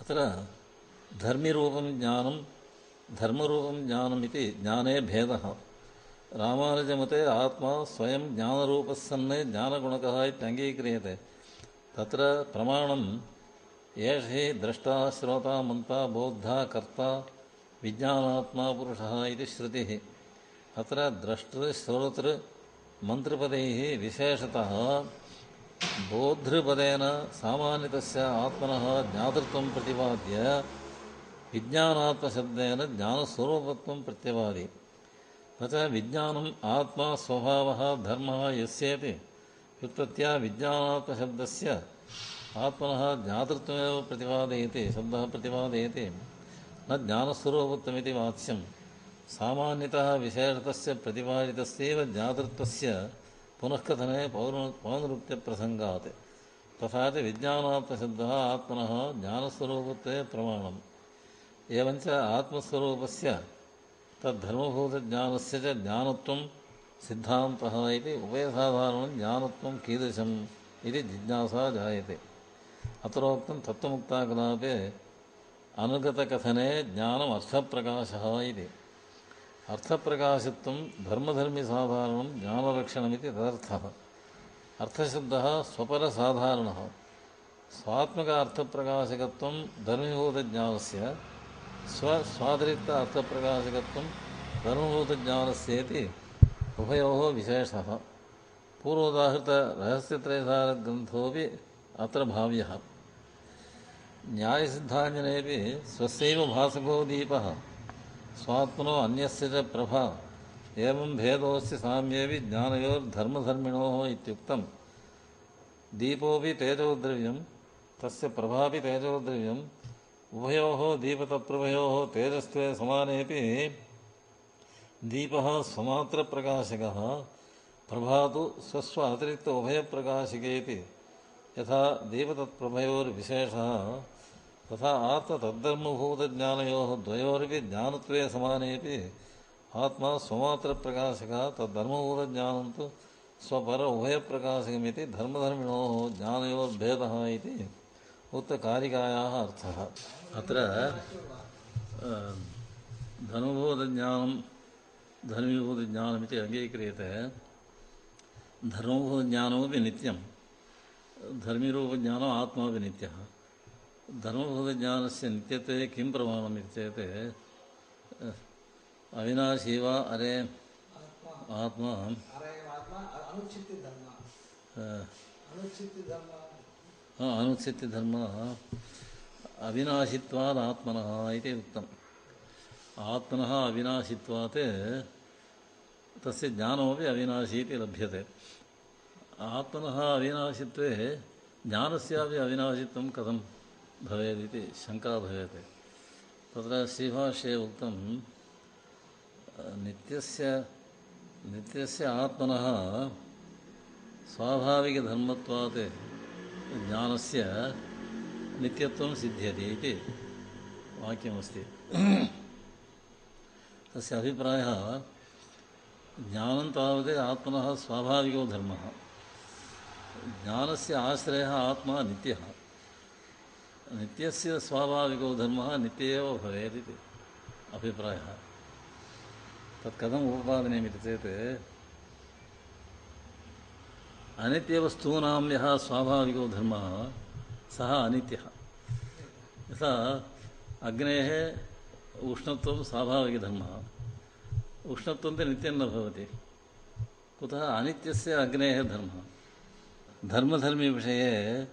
अत्र धर्मिरूपं ज्ञानं, धर्मरूपं ज्ञानमिति ज्ञाने भेदः। रामानुजमते आत्मा स्वयं ज्ञानरूपः सन् ज्ञानगुणकः इत्यङ्गीक्रियते तत्र प्रमाणं एष हि द्रष्टा, श्रोता, मन्ता, बोद्धा, कर्ता, विज्ञानात्मा, पुरुषः इति श्रुतिः। अत्र द्रष्टृश्रोतृमन्त्रिपदैः विशेषतः बोद्धृपदेन सामान्यतस्य आत्मनः ज्ञातृत्वं प्रतिपाद्य विज्ञानात्मशब्देन ज्ञानस्वरूपत्वं प्रत्यवादि। न च विज्ञानम् आत्मा स्वभावः धर्मः यस्येति व्युत्पत्त्या विज्ञानात्मशब्दस्य आत्मनः ज्ञातृत्वमेव प्रतिपादयति, शब्दः प्रतिपादयति, न ज्ञानस्वरूपत्वमिति वाच्यं सामान्यतः विशेषतस्य प्रतिपादितस्यैव ज्ञातृत्वस्य पुनः कथने पौर पौनरुक्त्यप्रसङ्गात् तथा च विज्ञानात्मशब्दः आत्मनः ज्ञानस्वरूपत्वे प्रमाणम्। एवञ्च आत्मस्वरूपस्य तद्धर्मभूतज्ञानस्य च ज्ञानत्वं सिद्धान्तः इति उभयसाधारणं ज्ञानत्वं कीदृशम् इति जिज्ञासा जायते। अत्रोक्तं तत्त्वमुक्ताकलापे अनुगतकथने ज्ञानम् अर्थप्रकाशः इति। अर्थप्रकाशत्वं धर्मधर्मिसाधारणं ज्ञानलक्षणमिति तदर्थः। अर्थशब्दः स्वपरसाधारणः। स्वात्मक अर्थप्रकाशकत्वं धर्मीभूतज्ञानस्य स्वस्वातिरिक्त अर्थप्रकाशकत्वं धर्मभूतज्ञानस्येति उभयोः विशेषः। पूर्वोदाहृतरहस्यत्रयसारग्रन्थोऽपि अत्र भाव्यः। न्यायसिद्धाञ्जनेऽपि स्वस्यैव भासको दीपः स्वात्मनो अन्यस्य च प्रभा। एवं भेदोऽस्य साम्येऽपि ज्ञानयोर्धर्मधर्मिणोः इत्युक्तं दीपोऽपि तेजोद्रव्यं तस्य प्रभापि तेजोद्रव्यम्, उभयोः दीपतत्प्रभयोः तेजस्त्वे समानेऽपि दीपः स्वमात्रप्रकाशकः, प्रभा तु स्वस्व अतिरिक्त उभयप्रकाशिकेति यथा दीपतत्प्रभयोर्विशेषः तथा आत्मतद्धर्मभूतज्ञानयोः द्वयोरपि ज्ञानत्वे समानेऽपि आत्मा स्वमात्रप्रकाशकः तद्धर्मभूतज्ञानं तु स्वपर उभयप्रकाशकमिति धर्मधर्मिणोः ज्ञानयोर्भेदः इति उक्तकारिकायाः अर्थः। अत्र धर्मभूतज्ञानं धर्मीभूतज्ञानमिति अङ्गीक्रियते। धर्मभूतज्ञानमपि नित्यं। धर्मीरूपज्ञानम् आत्मापि नित्यः धर्मभूतज्ञानस्य नित्यत्वे किं प्रमाणम् इति चेत् अविनाशी वा अरे आत्मा अनुचित्यधर्म अविनाशित्वात् आत्मनः इति उक्तम् आत्मनः अविनाशित्वात् तस्य ज्ञानमपि अविनाशी इति लभ्यते। आत्मनः अविनाशित्वे ज्ञानस्यापि अविनाशित्वं कथं भवेदिति शङ्का भवेत्। तत्र श्रीभाष्ये उक्तं नित्यस्य नित्यस्य आत्मनः स्वाभाविकधर्मत्वात् ज्ञानस्य नित्यत्वं सिद्ध्यति इति वाक्यमस्ति। तस्य अभिप्रायः, ज्ञानं तावत् आत्मनः स्वाभाविको धर्मः। ज्ञानस्य आश्रयः आत्मा नित्यः। नित्यस्य स्वाभाविको धर्मः नित्य एव भवेत् इति अभिप्रायः। तत् कथम् उपपादनीयमिति चेत् अनित्यवस्तूनां यः स्वाभाविको धर्मः, सः अनित्यः। यथा अग्नेः उष्णत्वं स्वाभाविकधर्मः उष्णत्वं तु नित्यं न भवति। कुतः अनित्यस्य अग्नेः धर्मः? धर्मधर्मिविषये